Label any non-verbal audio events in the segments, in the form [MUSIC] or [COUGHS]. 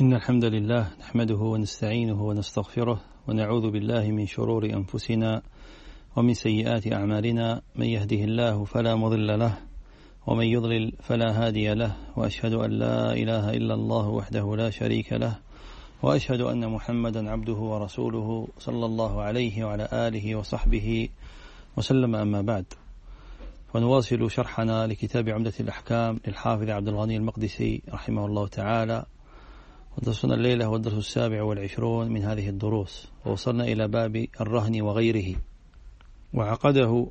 إن الحمد لله نحمده ونستعينه ونستغفره ونعوذ بالله من شرور أنفسنا ومن سيئات أعمالنا. من يهده الله فلا مضل له ومن يضلل فلا هادي له وأشهد أن لا إله إلا الله وحده لا شريك له وأشهد أن محمدا عبده ورسوله صلى الله عليه وعلى آله وصحبه وسلم. أما بعد ونواصل شرحنا لكتاب عمدة الأحكام للحافظ عبد الغني المقدسي رحمه الله تعالى. ودرسنا الليلة هو الدرس السابع والعشرون من هذه الدروس. ووصلنا إلى باب الرهن وغيره. وعقده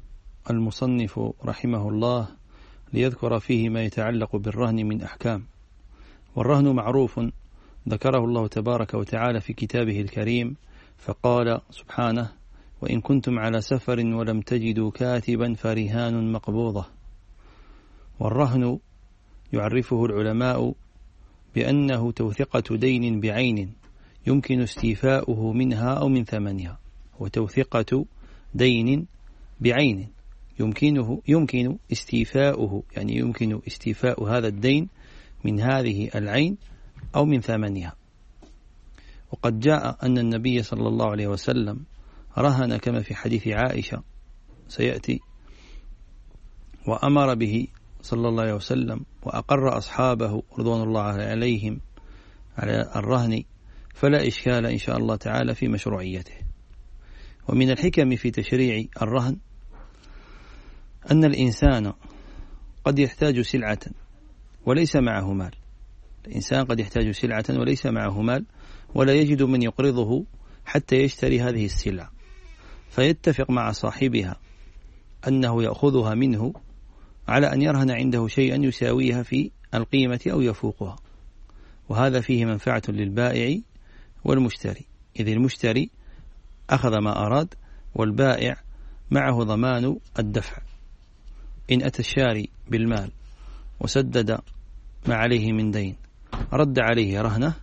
المصنف رحمه الله ليذكر فيه ما يتعلق بالرهن من أحكام. والرهن معروف ذكره الله تبارك وتعالى في كتابه الكريم فقال سبحانه وإن كنتم على سفر ولم تجدوا كاتبا فرهان مقبوضة. والرهن يعرفه العلماء بأنه توثقة دين بعين يمكن استيفاؤه منها أو من ثمنها. وتوثقة دين بعين يمكنه يمكن استيفاؤه يعني يمكن استيفاء هذا الدين من هذه العين أو من ثمنها. وقد جاء أن النبي صلى الله عليه وسلم رهن كما في حديث عائشة سيأتي وأمر به صلى الله عليه وسلم وأقر أصحابه رضوان الله عليهم على الرهن فلا إشكال إن شاء الله تعالى في مشروعيته. ومن الحكم في تشريع الرهن أن الإنسان قد يحتاج سلعة وليس معه مال. الإنسان قد يحتاج سلعة وليس معه مال ولا يجد من يقرضه حتى يشتري هذه السلعة فيتفق مع صاحبها أنه يأخذها منه على أن يرهن عنده شيئا يساويها في القيمة أو يفوقها. وهذا فيه منفعة للبائع والمشتري. إذ المشتري أخذ ما أراد والبائع معه ضمان الدفع. إن أتى الشاري بالمال وسدد ما عليه من دين رد عليه رهنه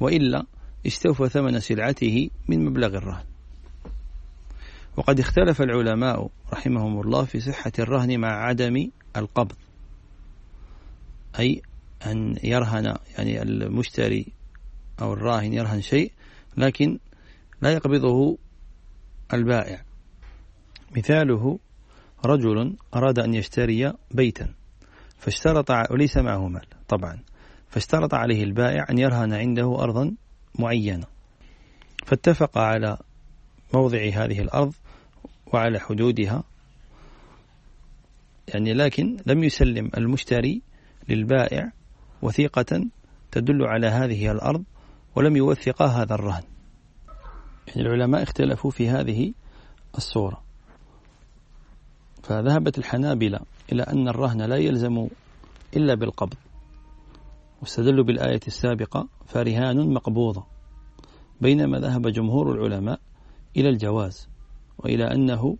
وإلا استوفى ثمن سلعته من مبلغ الرهن. وقد اختلف العلماء رحمهم الله في صحة الرهن مع عدم القبض. أي أن يرهن يعني المشتري أو الراهن يرهن شيء لكن لا يقبضه البائع. مثاله رجل أراد أن يشتري بيتا فاشترط وليس معه مال طبعا. فاشترط عليه البائع أن يرهن عنده أرضا معينة. فاتفق على موضع هذه الأرض وعلى حدودها. يعني لكن لم يسلم المشتري للبائع وثيقة تدل على هذه الأرض ولم يوثق هذا الرهن. يعني العلماء اختلفوا في هذه الصورة. فذهبت الحنابلة إلى أن الرهن لا يلزم إلا بالقبض. واستدلوا بالآية السابقة فرهان مقبوضة بينما ذهب جمهور العلماء إلى الجواز. وإلى أنه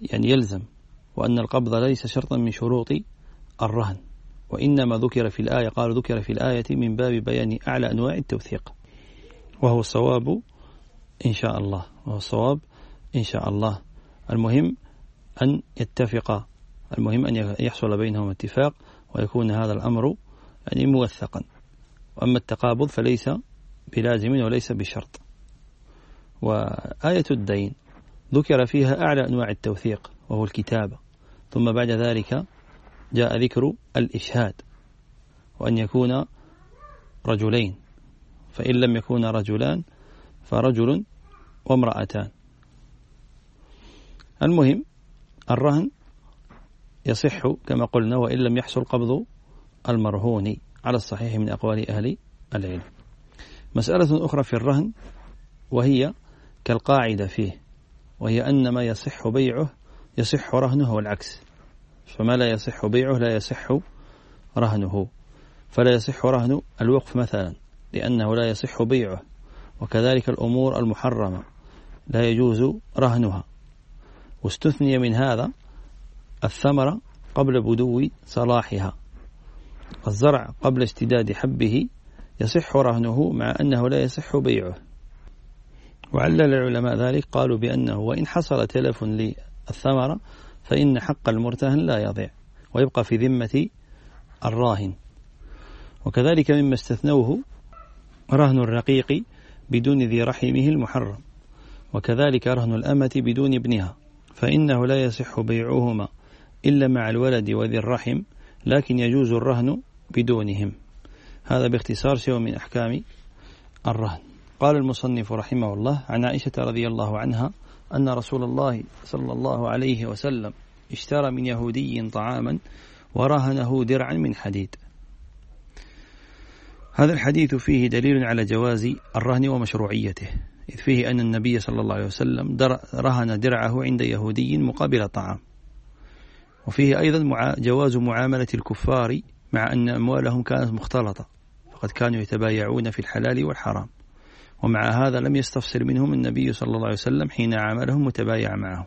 يعني يلزم وأن القبض ليس شرطا من شروط الرهن وإنما ذكر في الآية قال ذكر في الآية من باب بيان أعلى أنواع التوثيق وهو الصواب إن شاء الله وهو الصواب إن شاء الله. المهم أن يتفق المهم أن يحصل بينهم اتفاق ويكون هذا الأمر يعني موثقا. وأما التقابض فليس بلازم وليس بشرط. وآية الدين ذكر فيها أعلى أنواع التوثيق وهو الكتابة ثم بعد ذلك جاء ذكر الإشهاد وأن يكون رجلين. فإن لم يكون رجلان فرجل وامرأتان. المهم الرهن يصح كما قلنا وإن لم يحصل قبض المرهون على الصحيح من أقوال أهل العلم. مسألة أخرى في الرهن وهي كالقاعدة فيه. وهي أن ما يصح بيعه يصح رهنه والعكس. فما لا يصح بيعه لا يصح رهنه. فلا يصح رهن الوقف مثلا لأنه لا يصح بيعه. وكذلك الأمور المحرمة لا يجوز رهنها. واستثني من هذا الثمرة قبل بدو صلاحها. الزرع قبل اشتداد حبه يصح رهنه مع أنه لا يصح بيعه. وعلل العلماء ذلك قالوا بأنه وإن حصل تلف للثمرة فإن حق المرتهن لا يضيع ويبقى في ذمة الراهن. وكذلك مما استثنوه رهن الرقيق بدون ذي رحمه المحرم وكذلك رهن الأمة بدون ابنها فإنه لا يصح بيعهما إلا مع الولد وذي الرحم لكن يجوز الرهن بدونهم. هذا باختصار شيء من أحكام الرهن. قال المصنف رحمه الله عن عائشة رضي الله عنها أن رسول الله صلى الله عليه وسلم اشترى من يهودي طعاما ورهنه درعا من حديد. هذا الحديث فيه دليل على جواز الرهن ومشروعيته إذ فيه أن النبي صلى الله عليه وسلم رهن درعه عند يهودي مقابل طعام. وفيه أيضا جواز معاملة الكفار مع أن أموالهم كانت مختلطة فقد كانوا يتبايعون في الحلال والحرام. ومع هذا لم يستفسر منهم النبي صلى الله عليه وسلم حين عاملهم متبايع معهم.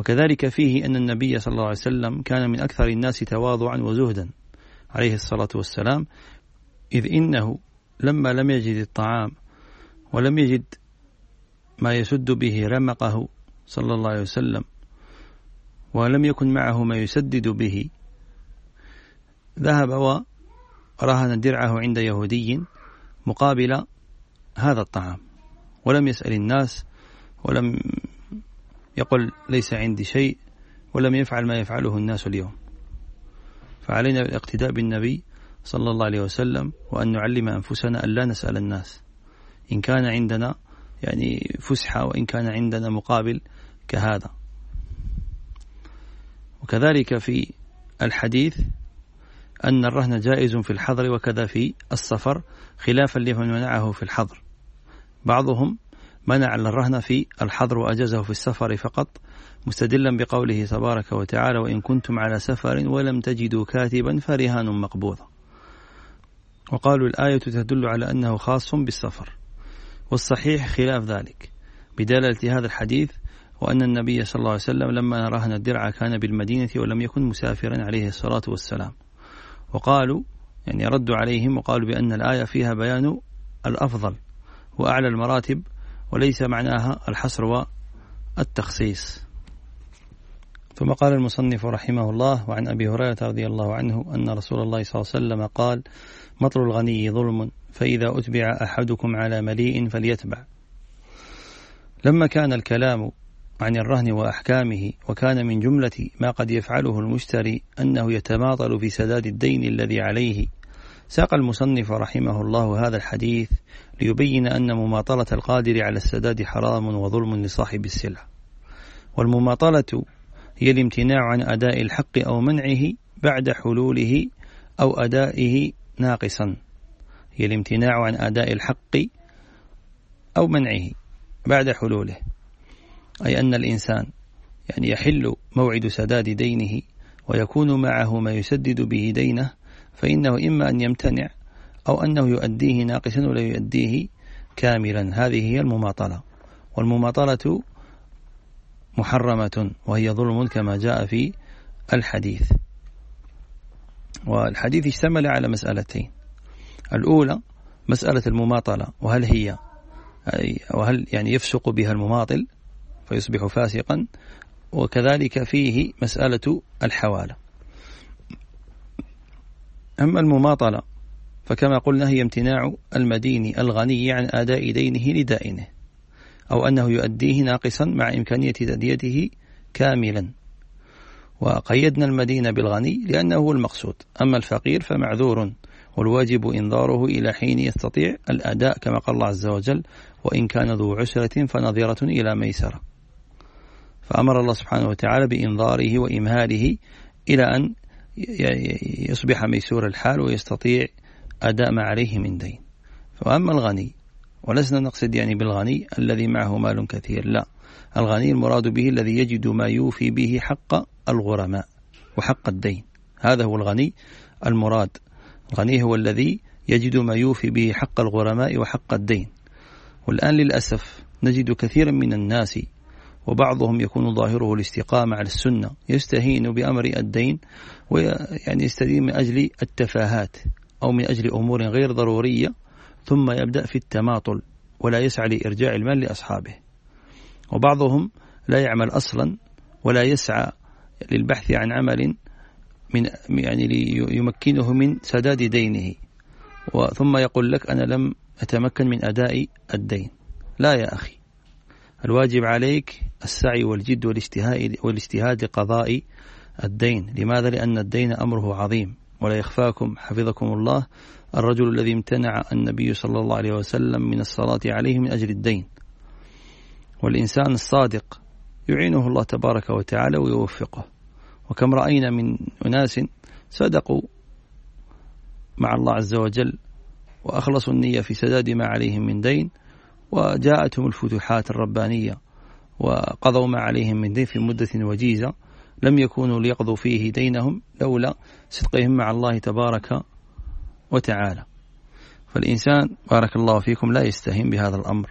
وكذلك فيه أن النبي صلى الله عليه وسلم كان من أكثر الناس تواضعا وزهدا عليه الصلاة والسلام إذ إنه لما لم يجد الطعام ولم يجد ما يسد به رمقه صلى الله عليه وسلم ولم يكن معه ما يسدد به ذهب ورهن درعه عند يهودي مقابل هذا الطعام. ولم يسأل الناس ولم يقل ليس عندي شيء ولم يفعل ما يفعله الناس اليوم. فعلينا بالاقتداء بالنبي صلى الله عليه وسلم وأن نعلم أنفسنا أن لا نسأل الناس. إن كان عندنا يعني فسحة وإن كان عندنا مقابل كهذا. وكذلك في الحديث أن الرهن جائز في الحضر وكذا في السفر خلافا لمن منعه في الحضر. بعضهم منع الرهن في الحضر وأجازه في السفر فقط مستدلا بقوله تبارك وتعالى وإن كنتم على سفر ولم تجدوا كاتبا فرهان مقبوضة وقالوا الآية تدل على أنه خاص بالسفر والصحيح خلاف ذلك بدلالة هذا الحديث وأن النبي صلى الله عليه وسلم لما رهن الدرع كان بالمدينة ولم يكن مسافرا عليه الصلاة والسلام. وقالوا يعني ردوا عليهم وقالوا بأن الآية فيها بيان الأفضل وأعلى المراتب وليس معناها الحصر والتخصيص. ثم قال المصنف رحمه الله وعن أبي هريرة رضي الله عنه أن رسول الله صلى الله عليه وسلم قال مطر الغني ظلم فإذا أتبع أحدكم على مليء فليتبع. لما كان الكلام عن الرهن وأحكامه وكان من جملة ما قد يفعله المشتري أنه يتماطل في سداد الدين الذي عليه ساق المصنف رحمه الله هذا الحديث ليبين أن مماطلة القادر على السداد حرام وظلم لصاحب السلعة والمماطلة هي الامتناع عن أداء الحق أو منعه بعد حلوله أو أدائه ناقصا. هي الامتناع عن أداء الحق أو منعه بعد حلوله. أي أن الإنسان يعني يحل موعد سداد دينه ويكون معه ما يسدد به دينه فإنه إما أن يمتنع أو أنه يؤديه ناقصا ولا يؤديه كاملا. هذه هي المماطلة. والمماطلة محرمة وهي ظلم كما جاء في الحديث. والحديث اشتمل على مسألتين. الأولى مسألة المماطلة وهل هي وهل يعني يفسق بها المماطل فيصبح فاسقا وكذلك فيه مسألة الحوالة. أما المماطلة فكما قلنا هي امتناع المدين الغني عن أداء دينه لدائنه أو أنه يؤديه ناقصا مع إمكانية تأديته كاملا. وقيدنا المدين بالغني لأنه هو المقصود أما الفقير فمعذور والواجب إنذاره إلى حين يستطيع الأداء كما قال الله عز وجل وإن كان ذو عسرة فنظرة إلى ميسرة فأمر الله سبحانه وتعالى بإنظاره وإمهاله إلى أن يصبح ميسور الحال ويستطيع أداء ما عليه من دين. فأما الغني ولسنا نقصد يعني بالغني الذي معه مال كثير لا. الغني المراد به الذي يجد ما يوفي به حق الغرماء وحق الدين. هذا هو الغني المراد. الغني هو الذي يجد ما يوفي به حق الغرماء وحق الدين. والآن للأسف نجد كثيرا من الناس وبعضهم يكون ظاهره الاستقامة على السنة يستهين بأمر الدين ويعني يستدين من أجل التفاهات أو من أجل أمور غير ضرورية ثم يبدأ في التماطل ولا يسعى لإرجاع المال لأصحابه. وبعضهم لا يعمل أصلا ولا يسعى للبحث عن عمل من يعني ليمكنه من سداد دينه. ثم يقول لك أنا لم أتمكن من أداء الدين. لا يا أخي. الواجب عليك السعي والجد والاجتهاد, والاجتهاد لقضاء الدين. لماذا؟ لأن الدين أمره عظيم. ولا يخفاكم. حفظكم الله. الرجل الذي امتنع النبي صلى الله عليه وسلم من الصلاة عليه من أجل الدين. والإنسان الصادق يعينه الله تبارك وتعالى ويوفقه. وكم رأينا من أناس صدقوا مع الله عز وجل وأخلصوا النية في سداد ما عليهم من دين. وجاءتهم الفتوحات الربانية وقضوا ما عليهم من دين في مدة وجيزة لم يكونوا ليقضوا فيه دينهم لولا صدقهم مع الله تبارك وتعالى. فالإنسان بارك الله فيكم لا يستهين بهذا الأمر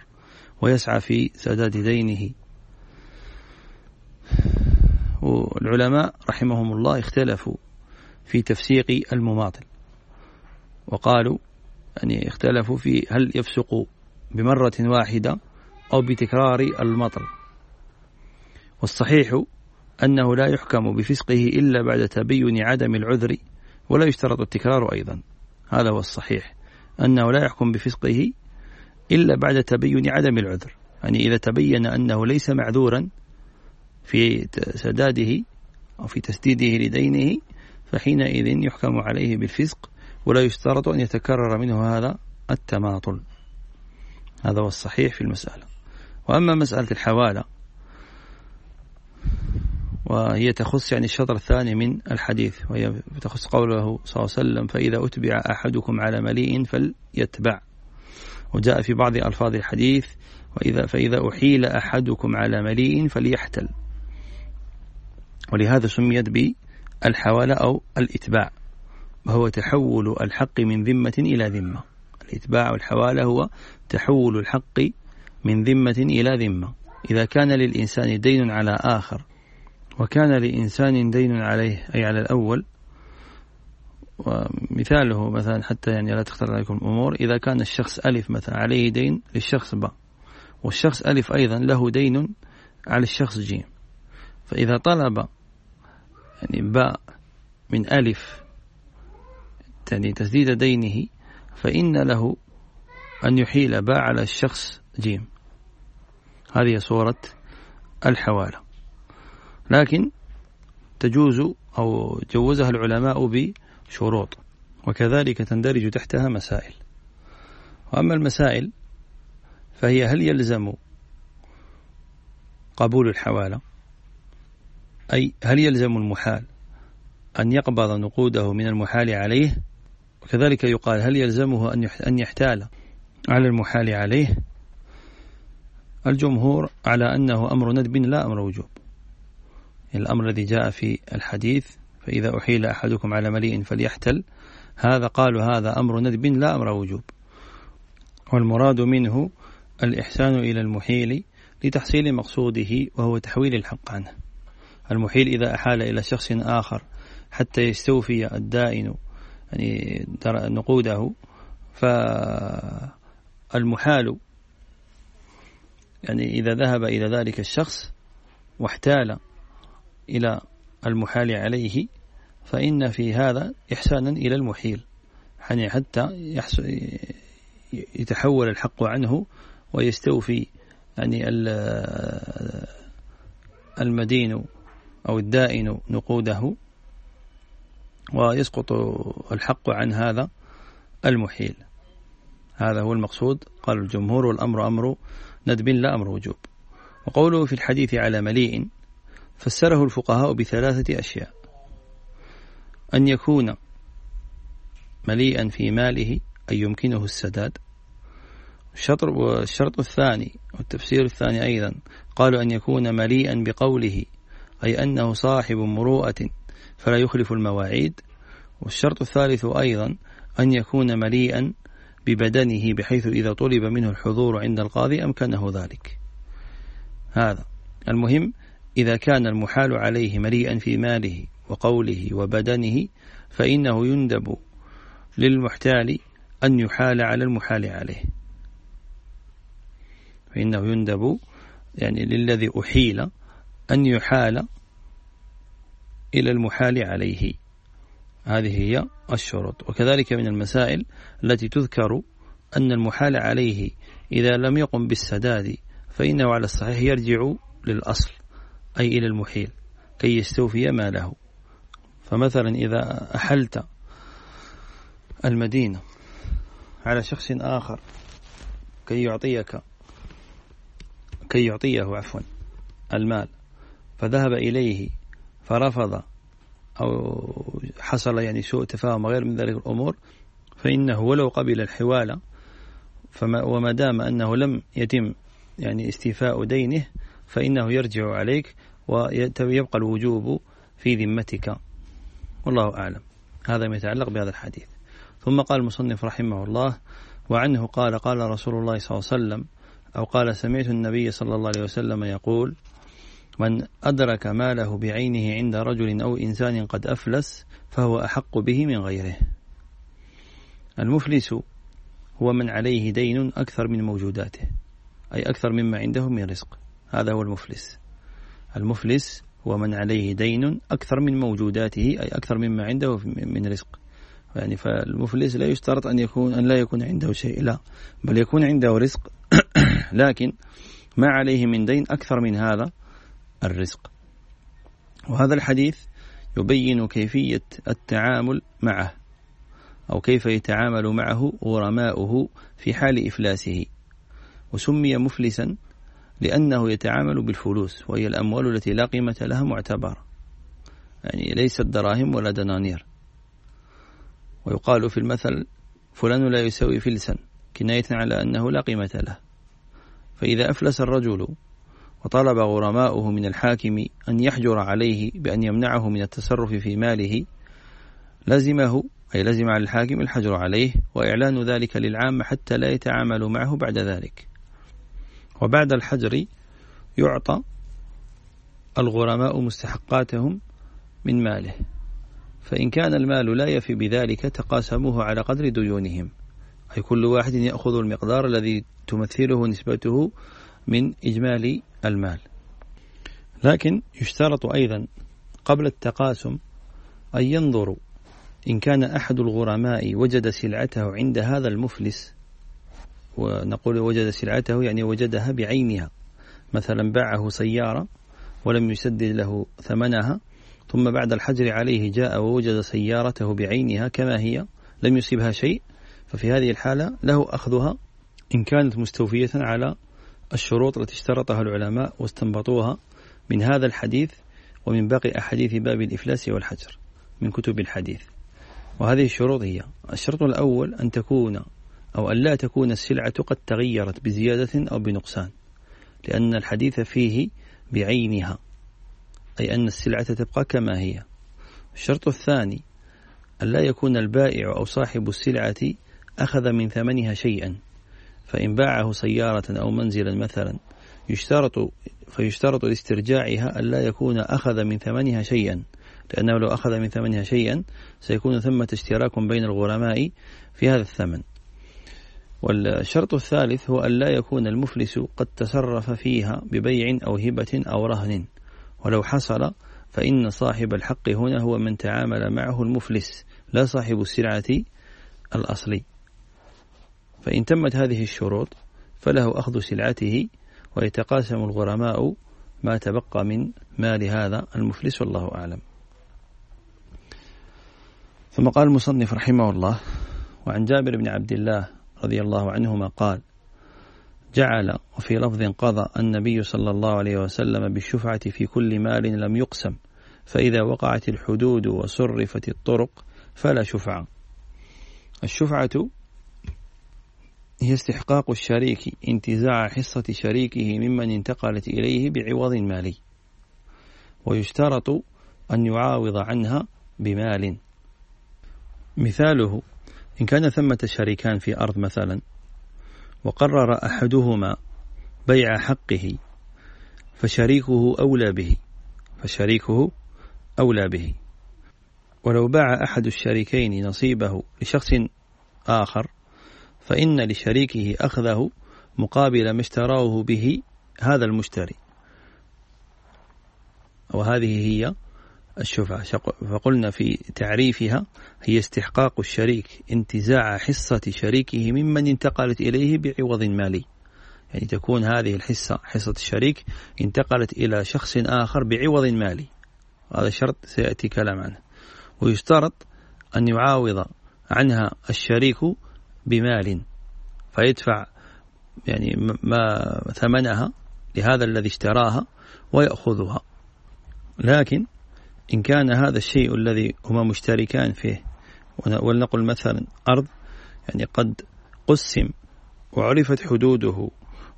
ويسعى في سداد دينه. والعلماء رحمهم الله اختلفوا في تفسيق المماطل وقالوا يعني اختلفوا في هل يفسق بمرة واحدة أو بتكرار المطل والصحيح أنه لا يحكم بفسقه إلا بعد تبين عدم العذر ولا يشترط التكرار أيضا. هذا هو الصحيح. أنه لا يحكم بفسقه إلا بعد تبين عدم العذر. يعني إذا تبين أنه ليس معذورا في سداده أو في تسديده لدينه فحينئذ يحكم عليه بالفسق ولا يشترط أن يتكرر منه هذا التماطل. هذا هو الصحيح في المسألة. وأما مسألة الحوالة وهي تخص يعني الشطر الثاني من الحديث وهي تخص قوله صلى الله عليه وسلم فإذا أتبع أحدكم على مليء فليتبع. وجاء في بعض ألفاظ الحديث وإذا فإذا أحيل أحدكم على مليء فليحتل. ولهذا سميت بالحوالة أو الإتباع وهو تحول الحق من ذمة إلى ذمة. الإتباع والحوالة هو تحول الحق من ذمة إلى ذمة. إذا كان للإنسان دين على آخر وكان لإنسان دين عليه أي على الأول ومثاله مثلا حتى يعني لا تختار عليكم الأمور إذا كان الشخص ألف مثلا عليه دين للشخص باء والشخص ألف أيضا له دين على الشخص جيم فإذا طلب يعني باء من ألف يعني تسديد دينه فإن له أن يحيل باء على الشخص جيم. هذه صورة الحوالة. لكن تجوز أو جوزها العلماء بشروط وكذلك تندرج تحتها مسائل. وأما المسائل فهي هل يلزم قبول الحوالة؟ أي هل يلزم المحال أن يقبض نقوده من المحال عليه؟ وكذلك يقال هل يلزمه أن يحتال على المحال عليه؟ الجمهور على أنه أمر ندب لا أمر وجوب. الأمر الذي جاء في الحديث فإذا أحيل أحدكم على مليء فليحتل هذا قالوا هذا أمر ندب لا أمر وجوب. والمراد منه الإحسان إلى المحيل لتحصيل مقصوده وهو تحويل الحق عنه. المحيل إذا أحال إلى شخص آخر حتى يستوفي الدائن يعني نقوده. فالمحال يعني إذا ذهب إلى ذلك الشخص واحتال إلى المحال عليه فإن في هذا إحسانا إلى المحيل. يعني حتى يتحول الحق عنه ويستوفي يعني المدين أو الدائن نقوده. ويسقط الحق عن هذا المحيل. هذا هو المقصود. قال الجمهور والأمر أمر ندب لا أمر وجوب. وقوله في الحديث على مليء فسره الفقهاء بثلاثة أشياء. أن يكون مليئا في ماله أي يمكنه السداد. الشطر والشرط الثاني والتفسير الثاني أيضا قالوا أن يكون مليئا بقوله أي أنه صاحب مروءة فلا يخلف المواعيد. والشرط الثالث أيضا أن يكون مليئا ببدنه بحيث إذا طلب منه الحضور عند القاضي أمكنه ذلك. هذا. المهم إذا كان المحال عليه مليئا في ماله وقوله وبدنه فإنه يندب للمحتال أن يحال على المحال عليه. فإنه يندب يعني للذي أحيل أن يحال إلى المحال عليه. هذه هي الشروط. وكذلك من المسائل التي تذكر أن المحال عليه إذا لم يقم بالسداد فإنه على الصحيح يرجع للأصل أي إلى المحيل كي يستوفي ماله. فمثلا إذا أحلت المدينة على شخص آخر كي يعطيك كي يعطيه عفوا المال فذهب إليه فرفض أو حصل يعني سوء تفاهم وغير من ذلك الأمور فإنه ولو قبل الحوالة فما وما دام أنه لم يتم يعني استيفاء دينه فإنه يرجع عليك ويبقى الوجوب في ذمتك. والله أعلم. هذا ما يتعلق بهذا الحديث. ثم قال المصنف رحمه الله وعنه قال قال رسول الله صلى الله عليه وسلم أو قال سمعت النبي صلى الله عليه وسلم يقول من أدرك ماله بعينه عند رجل أو إنسان قد أفلس فهو أحق به من غيره. المفلس هو من عليه دين أكثر من موجوداته أي أكثر مما عنده من رزق. هذا هو المفلس. المفلس هو من عليه دين أكثر من موجوداته أي أكثر مما عنده من رزق. يعني فالمفلس لا يشترط أن يكون أن لا يكون عنده شيء لا بل يكون عنده رزق. [COUGHS] لكن ما عليه من دين أكثر من هذا الرزق. وهذا الحديث يبين كيفية التعامل معه أو كيف يتعامل معه غرماؤه في حال إفلاسه. وسمي مفلسا لأنه يتعامل بالفلوس وهي الأموال التي لا قيمة لها معتبرة يعني ليست دراهم ولا دنانير. ويقال في المثل فلان لا يساوي فلسا كناية على أنه لا قيمة له. فإذا أفلس الرجل وطلب غرماؤه من الحاكم أن يحجر عليه بأن يمنعه من التصرف في ماله. لزمه أي لزم على الحاكم الحجر عليه وإعلان ذلك للعامة حتى لا يتعاملوا معه بعد ذلك. وبعد الحجر يعطى الغرماء مستحقاتهم من ماله. فإن كان المال لا يفي بذلك تقاسموه على قدر ديونهم. أي كل واحد يأخذ المقدار الذي تمثله نسبته من إجمالي المال. لكن يشترط أيضا قبل التقاسم أن ينظروا إن كان أحد الغرماء وجد سلعته عند هذا المفلس ونقول وجد سلعته يعني وجدها بعينها مثلا باعه سيارة ولم يسدد له ثمنها ثم بعد الحجر عليه جاء ووجد سيارته بعينها كما هي لم يصيبها شيء ففي هذه الحالة له أخذها إن كانت مستوفية على الشروط التي اشترطها العلماء واستنبطوها من هذا الحديث ومن باقي أحاديث باب الإفلاس والحجر من كتب الحديث. وهذه الشروط هي الشرط الأول أن تكون أو أن لا تكون السلعة قد تغيرت بزيادة أو بنقصان لأن الحديث فيه بعينها أي أن السلعة تبقى كما هي. الشرط الثاني أن لا يكون البائع أو صاحب السلعة أخذ من ثمنها شيئا. فإن باعه سيارة أو منزلا مثلا يشترط فيشترط لاسترجاعها أن لا يكون أخذ من ثمنها شيئا. لأنه لو أخذ من ثمنها شيئا سيكون ثمة اشتراك بين الغرماء في هذا الثمن. والشرط الثالث هو أن لا يكون المفلس قد تصرف فيها ببيع أو هبة أو رهن. ولو حصل فإن صاحب الحق هنا هو من تعامل معه المفلس لا صاحب السلعة الأصلي. فإن تمت هذه الشروط فله أخذ سلعته ويتقاسم الغرماء ما تبقى من مال هذا المفلس والله أعلم. ثم قال المصنف رحمه الله وعن جابر بن عبد الله رضي الله عنهما قال جعل وفي لفظ قضى النبي صلى الله عليه وسلم بالشفعة في كل مال لم يقسم فإذا وقعت الحدود وصرفت الطرق فلا شفعة. الشفعة هي استحقاق الشريك انتزاع حصة شريكه ممن انتقلت إليه بعوض مالي. ويشترط أن يعاوض عنها بمال. مثاله إن كان ثمة شريكان في أرض مثلا وقرر أحدهما بيع حقه فشريكه أولى به فشريكه أولى به. ولو باع أحد الشريكين نصيبه لشخص آخر فإن لشريكه أخذه مقابل ما اشتراه به هذا المشتري. وهذه هي الشفعة فقلنا في تعريفها هي استحقاق الشريك انتزاع حصة شريكه ممن انتقلت إليه بعوض مالي. يعني تكون هذه الحصة حصة الشريك انتقلت إلى شخص آخر بعوض مالي. هذا شرط سيأتي كلام عنه. ويشترط أن يعاوض عنها الشريك بمال فيدفع يعني ما ثمنها لهذا الذي اشتراها ويأخذها. لكن إن كان هذا الشيء الذي هما مشتركان فيه ولنقل مثلا أرض يعني قد قسم وعرفت حدوده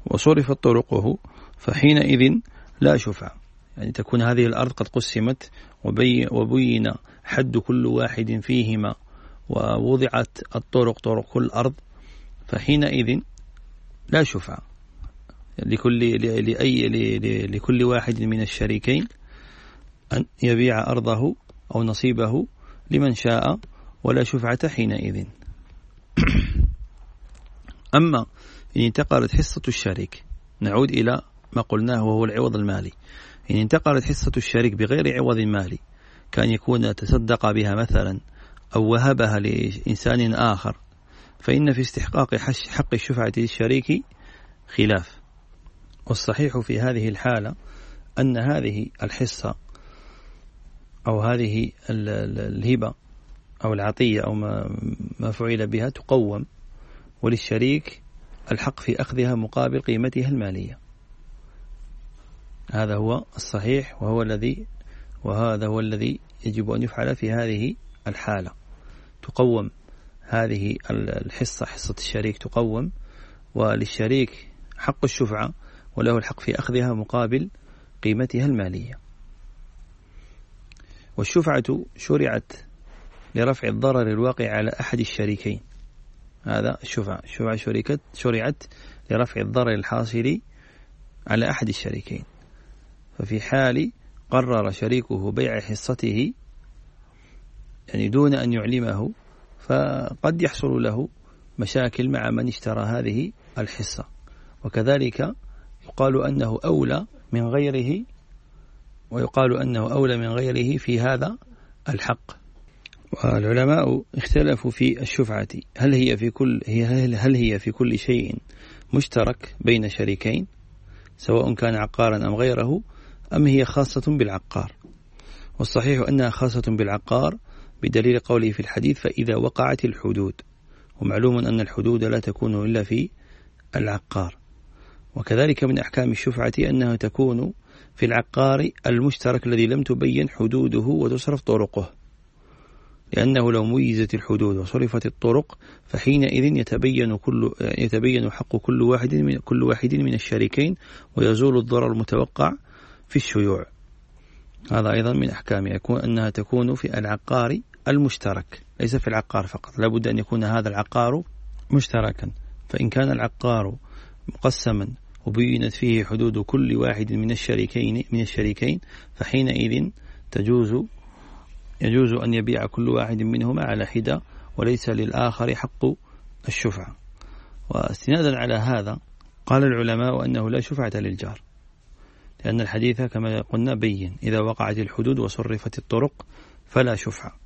وصرفت طرقه فحينئذ لا شفع يعني تكون هذه الأرض قد قسمت وبين حد كل واحد فيهما ووضعت الطرق طرق كل أرض فحينئذ لا شفع لكل لأي لكل واحد من الشريكين أن يبيع أرضه أو نصيبه لمن شاء ولا شفعة حينئذ. [COUGHS] أما إن انتقلت حصة الشريك نعود إلى ما قلناه وهو العوض المالي. إن انتقلت حصة الشريك بغير عوض مالي كأن يكون تصدق بها مثلا أو وهبها لإنسان آخر فإن في استحقاق حق الشفعة للشريك خلاف. والصحيح في هذه الحالة أن هذه الحصة أو هذه الهبة أو العطية أو ما, فعل بها تقوم وللشريك الحق في أخذها مقابل قيمتها المالية. هذا هو الصحيح وهو الذي وهذا هو الذي يجب أن يفعل في هذه الحالة. تقوم. هذه الحصة حصة الشريك تقوم وللشريك حق الشفعة وله الحق في أخذها مقابل قيمتها المالية. والشفعة شرعت لرفع الضرر الواقع على أحد الشريكين. هذا الشفعة. الشفعة شركت شرعت لرفع الضرر الحاصل على أحد الشريكين. ففي حال قرر شريكه بيع حصته يعني دون أن يعلمه فقد يحصل له مشاكل مع من اشترى هذه الحصة. وكذلك يقال أنه أولى من غيره ويقال أنه أولى من غيره في هذا الحق. والعلماء اختلفوا في الشفعة. هل هي في كل هي هل هي في كل شيء مشترك بين شريكين سواء كان عقارا أم غيره أم هي خاصة بالعقار؟ والصحيح أنها خاصة بالعقار بدليل قوله في الحديث فإذا وقعت الحدود. ومعلوم أن الحدود لا تكون إلا في العقار. وكذلك من أحكام الشفعة أنها تكون في العقار المشترك الذي لم تبين حدوده وتصرف طرقه. لأنه لو ميزت الحدود وصرفت الطرق فحينئذ يتبين كل يتبين حق كل واحد من كل واحد من الشريكين ويزول الضرر المتوقع في الشيوع. هذا أيضا من أحكامها أنها تكون في العقار المشترك ليس في العقار فقط لابد أن يكون هذا العقار مشتركا. فإن كان العقار مقسما وبينت فيه حدود كل واحد من الشريكين من الشريكين فحينئذ تجوز يجوز أن يبيع كل واحد منهما على حدة وليس للآخر حق الشفعة. واستنادا على هذا قال العلماء أنه لا شفعة للجار لأن الحديث كما قلنا بين إذا وقعت الحدود وصرفت الطرق فلا شفعة.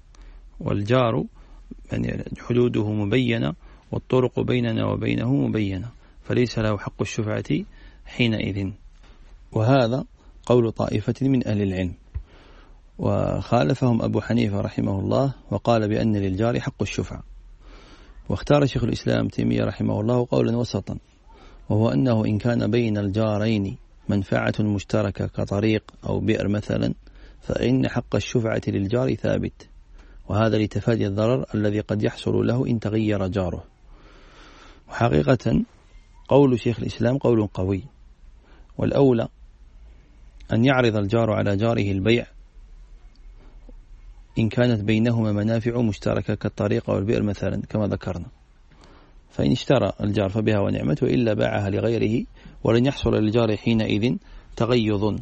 والجار يعني حدوده مبينة والطرق بيننا وبينه مبينة فليس له حق الشفعة حينئذ. وهذا قول طائفة من أهل العلم. وخالفهم أبو حنيفة رحمه الله وقال بأن للجار حق الشفعة. واختار شيخ الإسلام تيمية رحمه الله قولا وسطا وهو أنه إن كان بين الجارين منفعة مشتركة كطريق أو بئر مثلا فإن حق الشفعة للجار ثابت. وهذا لتفادي الضرر الذي قد يحصل له إن تغير جاره. وحقيقة قول شيخ الإسلام قول قوي. والأولى أن يعرض الجار على جاره البيع إن كانت بينهما منافع مشتركة كالطريق أو البئر مثلا كما ذكرنا. فإن اشترى الجار فبها ونعمت وإلا باعها لغيره ولن يحصل للجار حينئذ تغيظ.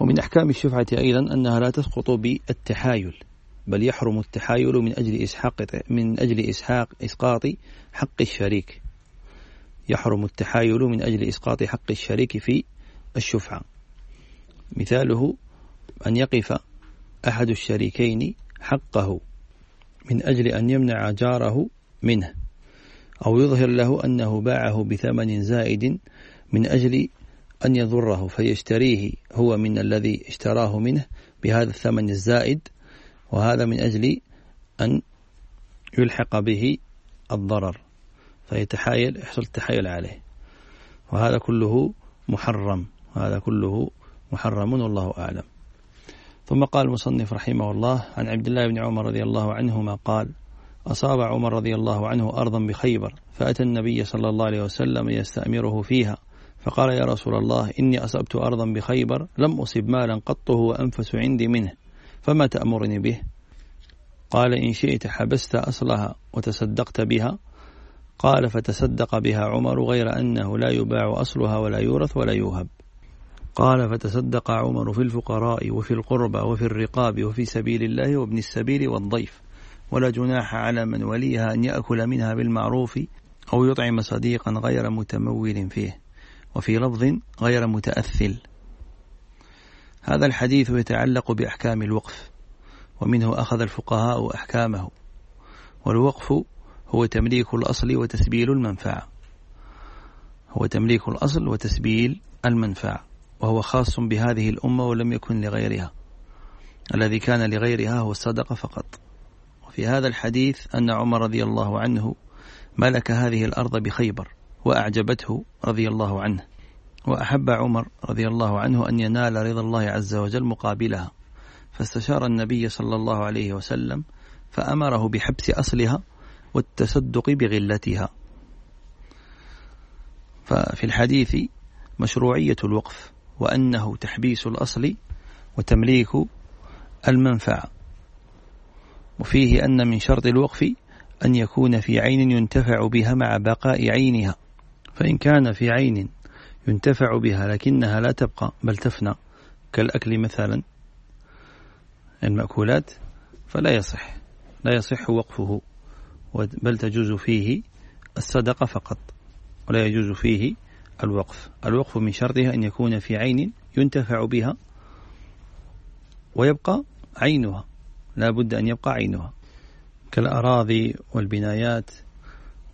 ومن أحكام الشفعة أيضا أنها لا تسقط بالتحايل. بل يحرم التحايل من أجل إسحاق من أجل إسحاق إسقاط حق الشريك. يحرم التحايل من أجل إسقاط حق الشريك في الشفعة. مثاله أن يقف أحد الشريكين حقه من أجل أن يمنع جاره منه أو يظهر له أنه باعه بثمن زائد من أجل أن يضره فيشتريه هو من الذي اشتراه منه بهذا الثمن الزائد وهذا من أجل أن يلحق به الضرر فيتحايل يحصل التحايل عليه. وهذا كله محرم وهذا كله محرم والله أعلم. ثم قال المصنف رحمه الله عن عبد الله بن عمر رضي الله عنهما قال أصاب عمر رضي الله عنه أرضا بخيبر فأتى النبي صلى الله عليه وسلم يستأمره فيها فقال يا رسول الله إني أصبت أرضا بخيبر لم أصب مالا قط هو أنفس عندي منه. فما تأمرني به؟ قال إن شئت حبست أصلها وتصدقت بها. قال فتصدق بها عمر غير أنه لا يباع أصلها ولا يورث ولا يوهب. قال فتصدق عمر في الفقراء وفي القربى وفي الرقاب وفي سبيل الله وابن السبيل والضيف. ولا جناح على من وليها أن يأكل منها بالمعروف أو يطعم صديقا غير متمول فيه. وفي لفظ غير متأثل. هذا الحديث يتعلق بأحكام الوقف ومنه أخذ الفقهاء أحكامه والوقف هو تمليك الأصل وتسبيل المنفعة. هو تمليك الأصل وتسبيل المنفعة وهو خاص بهذه الأمة ولم يكن لغيرها. الذي كان لغيرها هو الصدقة فقط. وفي هذا الحديث أن عمر رضي الله عنه ملك هذه الأرض بخيبر وأعجبته رضي الله عنه. وأحب عمر رضي الله عنه أن ينال رضا الله عز وجل مقابلها. فاستشار النبي صلى الله عليه وسلم فأمره بحبس أصلها والتصدق بغلتها. ففي الحديث مشروعية الوقف وأنه تحبيس الأصل وتمليك المنفعة. وفيه أن من شرط الوقف أن يكون في عين ينتفع بها مع بقاء عينها. فإن كان في عين ينتفع بها لكنها لا تبقى بل تفنى. كالأكل مثلا المأكولات فلا يصح. لا يصح وقفه بل تجوز فيه الصدقة فقط ولا يجوز فيه الوقف. الوقف من شرطها أن يكون في عين ينتفع بها ويبقى عينها. لا بد أن يبقى عينها. كالأراضي والبنايات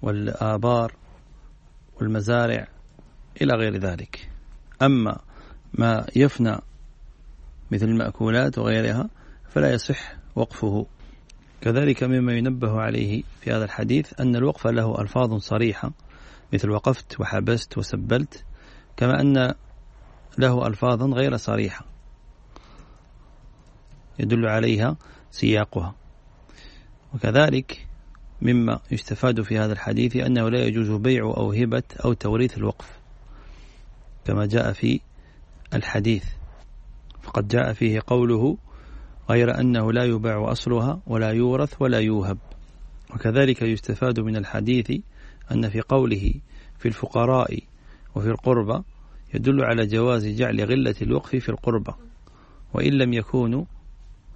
والآبار والمزارع إلى غير ذلك. أما ما يفنى مثل المأكولات وغيرها فلا يصح وقفه. كذلك مما ينبه عليه في هذا الحديث أن الوقف له ألفاظ صريحة مثل وقفت وحبست وسبلت كما أن له ألفاظا غير صريحة يدل عليها سياقها. وكذلك مما يستفاد في هذا الحديث أنه لا يجوز بيع أو هبة أو توريث الوقف. كما جاء في الحديث. فقد جاء فيه قوله غير أنه لا يباع أصلها ولا يورث ولا يوهب. وكذلك يستفاد من الحديث أن في قوله في الفقراء وفي القربى يدل على جواز جعل غلة الوقف في القربى. وإن لم يكونوا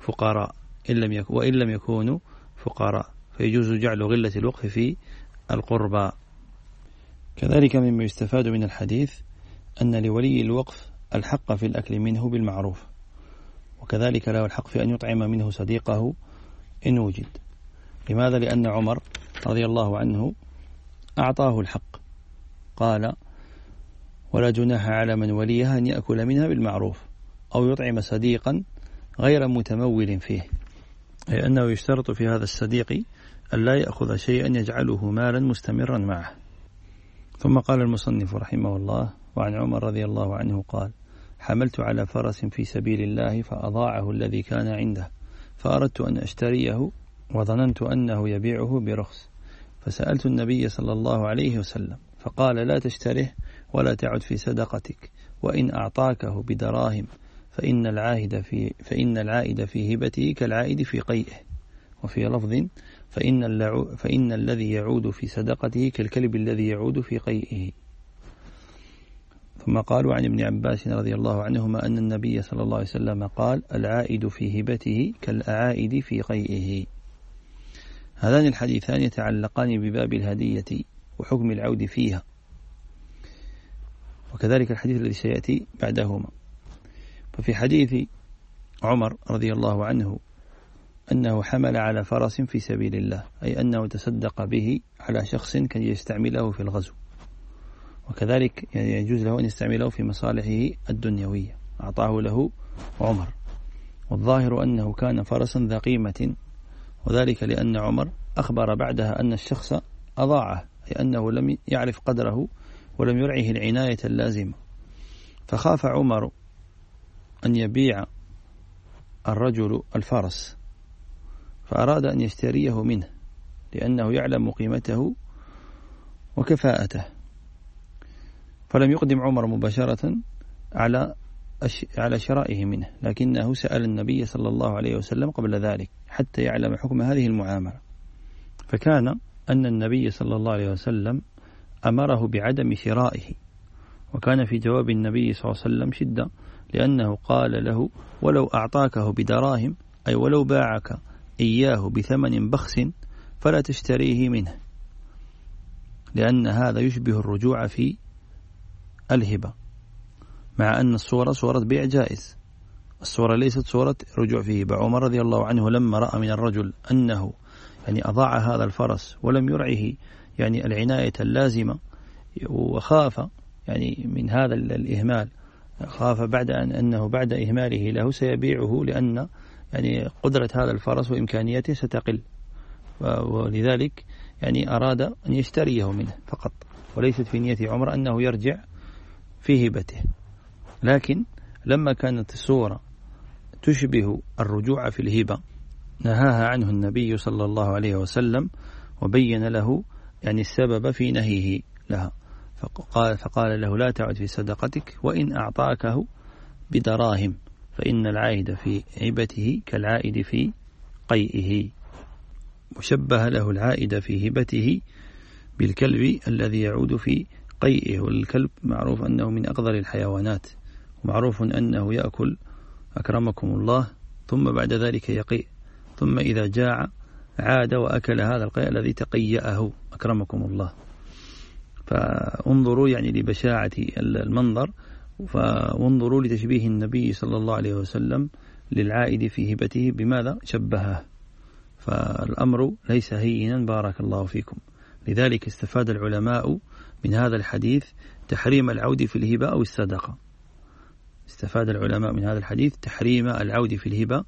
فقراء إن لم يكون وإن لم يكونوا فقراء فيجوز جعل غلة الوقف في القربى. كذلك مما يستفاد من الحديث أن لولي الوقف الحق في الأكل منه بالمعروف وكذلك له الحق في أن يطعم منه صديقه إن وجد. لماذا؟ لأن عمر رضي الله عنه أعطاه الحق. قال ولا جناح على من وليها أن يأكل منها بالمعروف أو يطعم صديقا غير متمول فيه. أي أنه يشترط في هذا الصديق أن لا يأخذ شيئا يجعله مالا مستمرا معه. ثم قال المصنف رحمه الله وعن عمر رضي الله عنه قال حملت على فرس في سبيل الله فأضاعه الذي كان عنده فأردت أن أشتريه وظننت أنه يبيعه برخص فسألت النبي صلى الله عليه وسلم فقال لا تشتره ولا تعد في صدقتك وإن أعطاكه بدراهم فإن العائد في فإن العائد في هبته كالعائد في قيئه وفي لفظ فإن فإن الذي يعود في صدقته كالكلب الذي يعود في قيئه. ثم قالوا عن ابن عباس رضي الله عنهما أن النبي صلى الله عليه وسلم قال العائد في هبته كالأعائد في قيئه. هذان الحديثان يتعلقان بباب الهدية وحكم العود فيها. وكذلك الحديث الذي سيأتي بعدهما. ففي حديث عمر رضي الله عنه أنه حمل على فرس في سبيل الله أي أنه تصدق به على شخص كي يستعمله في الغزو. وكذلك يجوز له أن يستعمله في مصالحه الدنيوية. أعطاه له عمر. والظاهر أنه كان فرسا ذا قيمة وذلك لأن عمر أخبر بعدها أن الشخص أضاعه أي أنه لم يعرف قدره ولم يرعه العناية اللازمة. فخاف عمر أن يبيع الرجل الفرس فأراد أن يشتريه منه لأنه يعلم قيمته وكفاءته. فلم يقدم عمر مباشرة على على شرائه منه لكنه سأل النبي صلى الله عليه وسلم قبل ذلك حتى يعلم حكم هذه المعاملة. فكان أن النبي صلى الله عليه وسلم أمره بعدم شرائه وكان في جواب النبي صلى الله عليه وسلم شدة لأنه قال له ولو أعطاكه بدراهم أي ولو باعك إياه بثمن بخس فلا تشتريه منه لأن هذا يشبه الرجوع في الهبة مع أن الصورة صورة بيع جائز. الصورة ليست صورة رجوع في هبة عمر رضي الله عنه لما رأى من الرجل أنه يعني أضاع هذا الفرس ولم يرعه يعني العناية اللازمة وخاف يعني من هذا الإهمال. خاف بعد أن أنه بعد إهماله له سيبيعه لأن يعني قدرة هذا الفرس وإمكانياته ستقل. ولذلك يعني أراد أن يشتريه منه فقط. وليست في نية عمر أنه يرجع في هبته لكن لما كانت الصورة تشبه الرجوع في الهبة نهاها عنه النبي صلى الله عليه وسلم وبين له يعني السبب في نهيه لها. فقال, فقال له لا تعد في صدقتك وإن أعطاكه بدراهم فإن العائد في هبته كالعائد في قيئه. وشبه له العائد في هبته بالكلب الذي يعود في قيئه والكلب معروف أنه من أقدر الحيوانات ومعروف أنه يأكل أكرمكم الله ثم بعد ذلك يقيء ثم إذا جاع عاد وأكل هذا القيء الذي تقيأه أكرمكم الله. فانظروا يعني لبشاعة المنظر فانظروا لتشبيه النبي صلى الله عليه وسلم للعائد في هبته بماذا؟ شبهه. فالأمر ليس هينا بارك الله فيكم. لذلك استفاد العلماء من هذا الحديث تحريم العود في الهبة أو الصدقة. استفاد العلماء من هذا الحديث تحريم العود في الهبة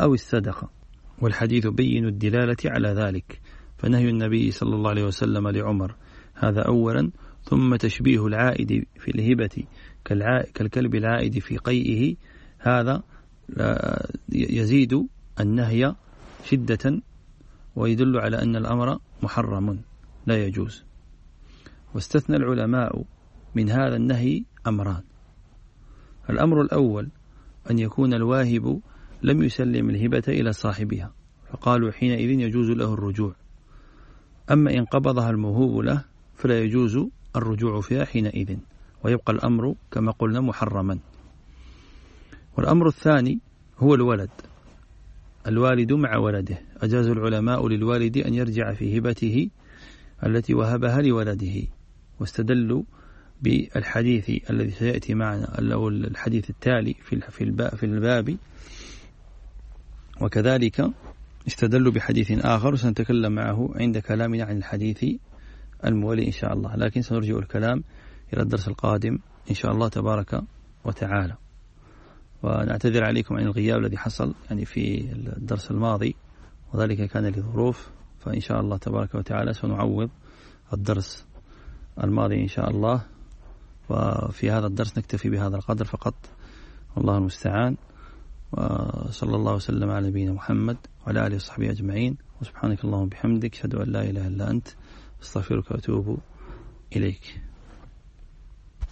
أو الصدقة. والحديث بين الدلالة على ذلك. فنهي النبي صلى الله عليه وسلم لعمر. هذا أولا. ثم تشبيه العائد في الهبة كالكلب العائد في قيئه. هذا يزيد النهي شدة ويدل على أن الأمر محرم لا يجوز. واستثنى العلماء من هذا النهي أمران. الأمر الأول أن يكون الواهب لم يسلم الهبة إلى صاحبها فقالوا حينئذ يجوز له الرجوع. أما إن قبضها الموهوب له فلا يجوز الرجوع فيها حينئذ ويبقى الأمر كما قلنا محرما. والأمر الثاني هو الولد. الوالد مع ولده. أجاز العلماء للوالد أن يرجع في هبته التي وهبها لولده. واستدلوا بالحديث الذي سيأتي معنا أو الحديث التالي في الباب. وكذلك استدلوا بحديث آخر سنتكلم معه عند كلامنا عن الحديث المولي إن شاء الله. لكن سنرجع الكلام إلى الدرس القادم إن شاء الله تبارك وتعالى. ونعتذر عليكم عن الغياب الذي حصل يعني في الدرس الماضي وذلك كان لظروف فإن شاء الله تبارك وتعالى سنعوض الدرس الماضي إن شاء الله. وفي هذا الدرس نكتفي بهذا القدر فقط. والله المستعان. وصلى الله وسلم على نبينا محمد وعلى آله وصحبه أجمعين. وسبحانك اللهم وبحمدك أشهد أن لا إله إلا أنت أستغفرك وأتوب إليك.